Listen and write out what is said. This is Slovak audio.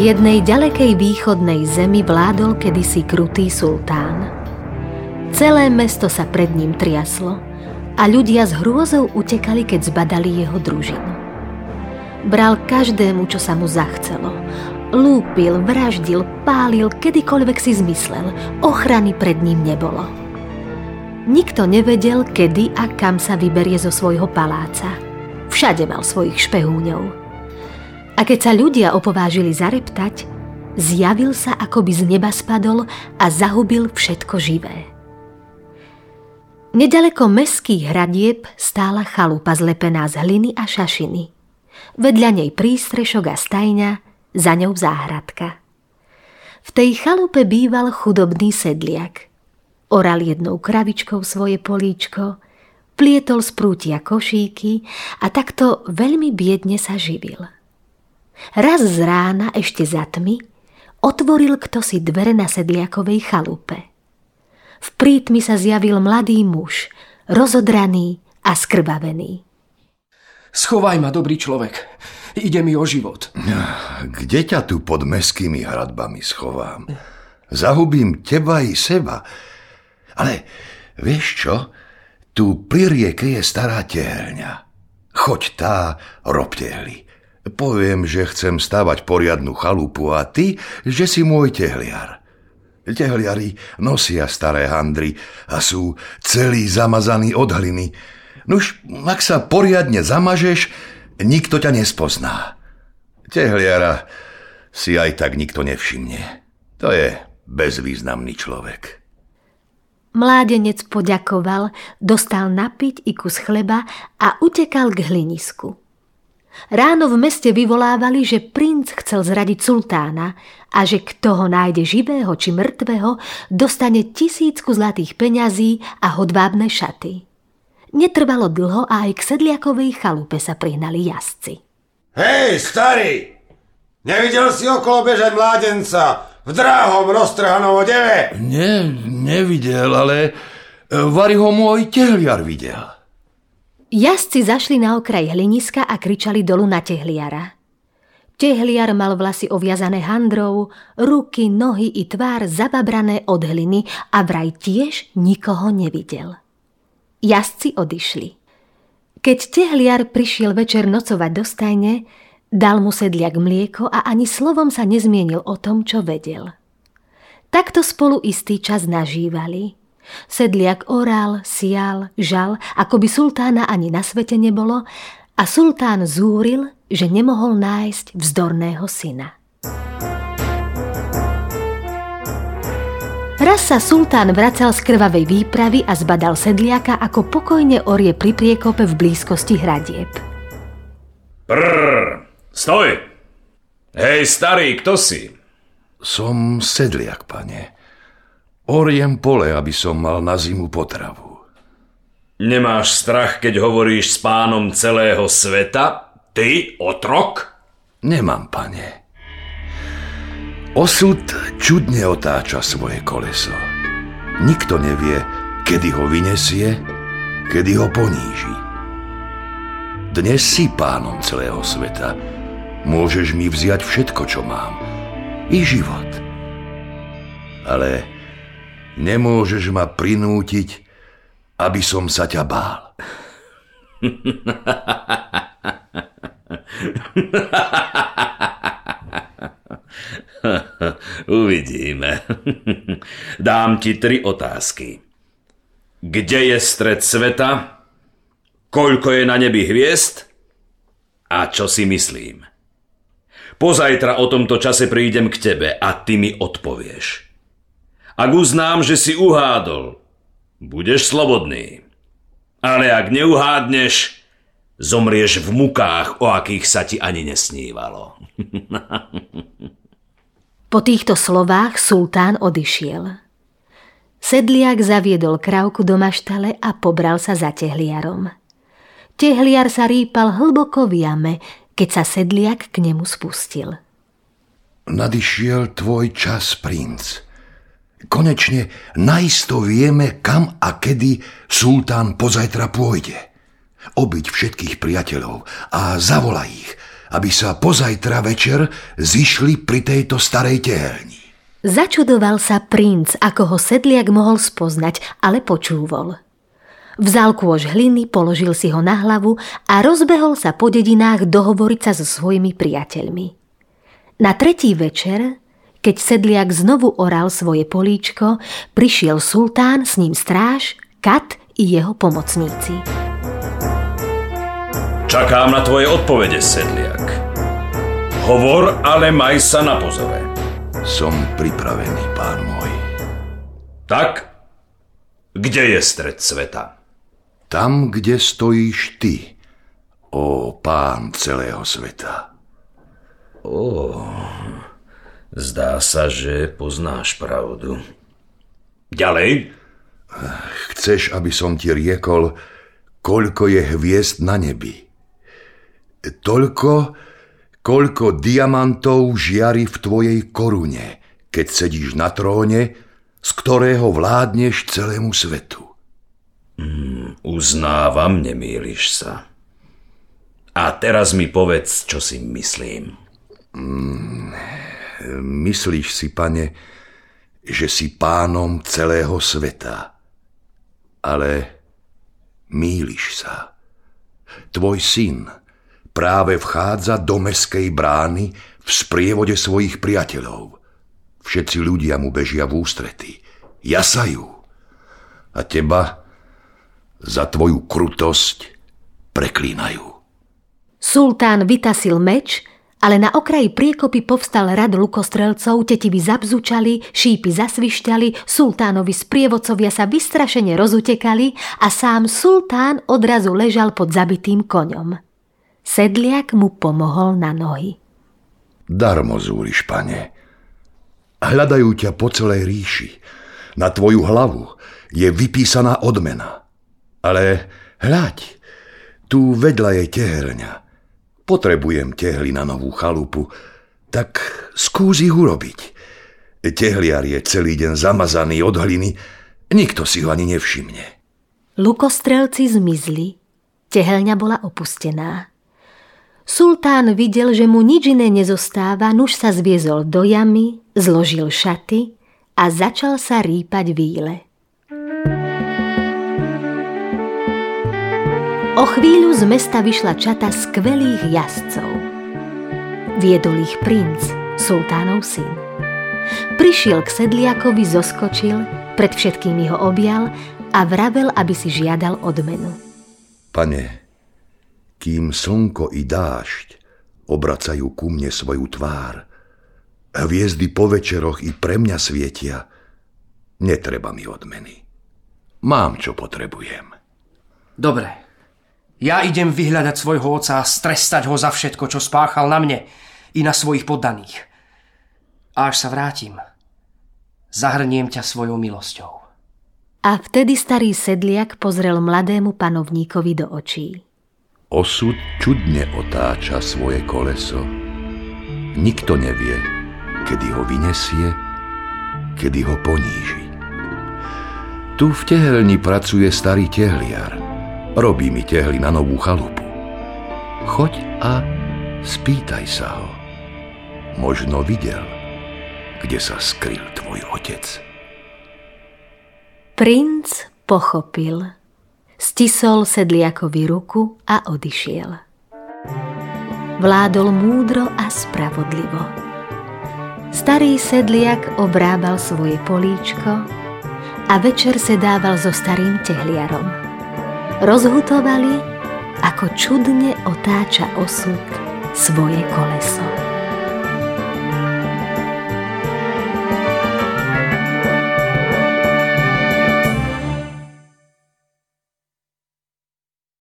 V jednej ďalekej východnej zemi vládol kedysi krutý sultán. Celé mesto sa pred ním triaslo a ľudia s hrôzou utekali, keď zbadali jeho družinu. Bral každému, čo sa mu zachcelo. Lúpil, vraždil, pálil, kedykoľvek si zmyslel. Ochrany pred ním nebolo. Nikto nevedel, kedy a kam sa vyberie zo svojho paláca. Všade mal svojich špehúňov. A keď sa ľudia opovážili zareptať, zjavil sa, ako by z neba spadol a zahubil všetko živé. Nedaleko meských hradieb stála chalupa zlepená z hliny a šašiny. Vedľa nej prístrešok a stajňa, za ňou záhradka. V tej chalupe býval chudobný sedliak. Oral jednou kravičkou svoje políčko, plietol z prútia košíky a takto veľmi biedne sa živil. Raz z rána ešte za tmy otvoril kto si dvere na sedliakovej chalupe. V prítmi sa zjavil mladý muž, rozodraný a skrbavený. Schovaj ma, dobrý človek. Ide mi o život. Kde ťa tu pod meskými hradbami schovám? Zahubím teba i seba. Ale vieš čo? Tu pri rieke je stará tehelňa. Choď tá, rob tehly. Poviem, že chcem stavať poriadnu chalupu a ty, že si môj tehliar. Tehliari nosia staré handry a sú celý zamazaný od hliny. Nuž, ak sa poriadne zamažeš, nikto ťa nespozná. Tehliara si aj tak nikto nevšimne. To je bezvýznamný človek. Mládenec poďakoval, dostal napiť i kus chleba a utekal k hlinisku. Ráno v meste vyvolávali, že princ chcel zradiť sultána a že kto ho nájde živého či mŕtvého, dostane tisícku zlatých peňazí a hodvábne šaty. Netrvalo dlho a aj k sedliakovej chalupe sa prihnali jazdci. Hej, starý! Nevidel si okolo bežať mládenca v dráhom roztrhanom odeve? Ne, nevidel, ale e, Vary ho môj tehliar videl. Jazdci zašli na okraj hliniska a kričali dolu na tehliara. Tehliar mal vlasy oviazané handrou, ruky, nohy i tvár zababrané od hliny a vraj tiež nikoho nevidel. Jazdci odišli. Keď tehliar prišiel večer nocovať do stajne, dal mu sedliak mlieko a ani slovom sa nezmienil o tom, čo vedel. Takto spolu istý čas nažívali – Sedliak oral, sial, žal, ako by sultána ani na svete nebolo a sultán zúril, že nemohol nájsť vzdorného syna. Raz sa sultán vracal z krvavej výpravy a zbadal sedliaka, ako pokojne orie pri priekope v blízkosti hradieb. Prr, stoj! Hej, starý, kto si? Som sedliak, pane. Oriem pole, aby som mal na zimu potravu. Nemáš strach, keď hovoríš s pánom celého sveta? Ty, otrok? Nemám, pane. Osud čudne otáča svoje koleso. Nikto nevie, kedy ho vynesie, kedy ho poníži. Dnes si pánom celého sveta. Môžeš mi vziať všetko, čo mám. I život. Ale Nemôžeš ma prinútiť, aby som sa ťa bál. Uvidíme. Dám ti tri otázky. Kde je stred sveta? Koľko je na nebi hviezd? A čo si myslím? Pozajtra o tomto čase prídem k tebe a ty mi odpovieš. Ak uznám, že si uhádol, budeš slobodný. Ale ak neuhádneš, zomrieš v mukách, o akých sa ti ani nesnívalo. po týchto slovách sultán odišiel. Sedliak zaviedol krávku do maštale a pobral sa za tehliarom. Tehliar sa rýpal hlboko v jame, keď sa sedliak k nemu spustil. Nadišiel tvoj čas, princ. Konečne naisto vieme, kam a kedy sultán pozajtra pôjde. Obyť všetkých priateľov a zavolaj ich, aby sa pozajtra večer zišli pri tejto starej tehelni. Začudoval sa princ, ako ho sedliak mohol spoznať, ale počúvol. Vzal kôž hliny, položil si ho na hlavu a rozbehol sa po dedinách dohovoriť sa so svojimi priateľmi. Na tretí večer, keď sedliak znovu oral svoje políčko, prišiel sultán, s ním stráž, kat i jeho pomocníci. Čakám na tvoje odpovede, sedliak. Hovor, ale maj sa na pozore. Som pripravený, pán môj. Tak, kde je stred sveta? Tam, kde stojíš ty, o pán celého sveta. Ó, zdá sa, že poznáš pravdu. Ďalej? Chceš, aby som ti riekol, koľko je hviezd na nebi? Toľko, koľko diamantov žiari v tvojej korune, keď sedíš na tróne, z ktorého vládneš celému svetu. Mm, uznávam, nemýliš sa. A teraz mi povedz, čo si myslím. Mm, myslíš si, pane, že si pánom celého sveta. Ale míliš sa. Tvoj syn, práve vchádza do meskej brány v sprievode svojich priateľov. Všetci ľudia mu bežia v ústrety, jasajú. A teba za tvoju krutosť preklínajú. Sultán vytasil meč, ale na okraji priekopy povstal rad lukostrelcov, tetivi zabzučali, šípy zasvišťali, sultánovi sprievodcovia sa vystrašene rozutekali a sám sultán odrazu ležal pod zabitým koňom. Sedliak mu pomohol na nohy. Darmo zúriš, pane. Hľadajú ťa po celej ríši. Na tvoju hlavu je vypísaná odmena. Ale hľaď, tu vedľa je teherňa. Potrebujem tehly na novú chalupu, tak skús ich urobiť. Tehliar je celý deň zamazaný od hliny, nikto si ho ani nevšimne. Lukostrelci zmizli, tehelňa bola opustená. Sultán videl, že mu nič iné nezostáva, nuž sa zviezol do jamy, zložil šaty a začal sa rýpať víle. O chvíľu z mesta vyšla čata skvelých jazdcov. Viedol ich princ, sultánov syn. Prišiel k sedliakovi, zoskočil, pred všetkými ho objal a vravel, aby si žiadal odmenu. Pane, kým slnko i dážď obracajú ku mne svoju tvár. Hviezdy po večeroch i pre mňa svietia. Netreba mi odmeny. Mám, čo potrebujem. Dobre. Ja idem vyhľadať svojho oca a strestať ho za všetko, čo spáchal na mne i na svojich poddaných. A až sa vrátim, zahrniem ťa svojou milosťou. A vtedy starý sedliak pozrel mladému panovníkovi do očí. Osud čudne otáča svoje koleso. Nikto nevie, kedy ho vynesie, kedy ho poníži. Tu v tehelni pracuje starý tehliar. Robí mi tehly na novú chalupu. Choď a spýtaj sa ho. Možno videl, kde sa skryl tvoj otec. Princ pochopil – stisol sedliakovi ruku a odišiel. Vládol múdro a spravodlivo. Starý sedliak obrábal svoje políčko a večer sedával so starým tehliarom. Rozhutovali, ako čudne otáča osud svoje koleso.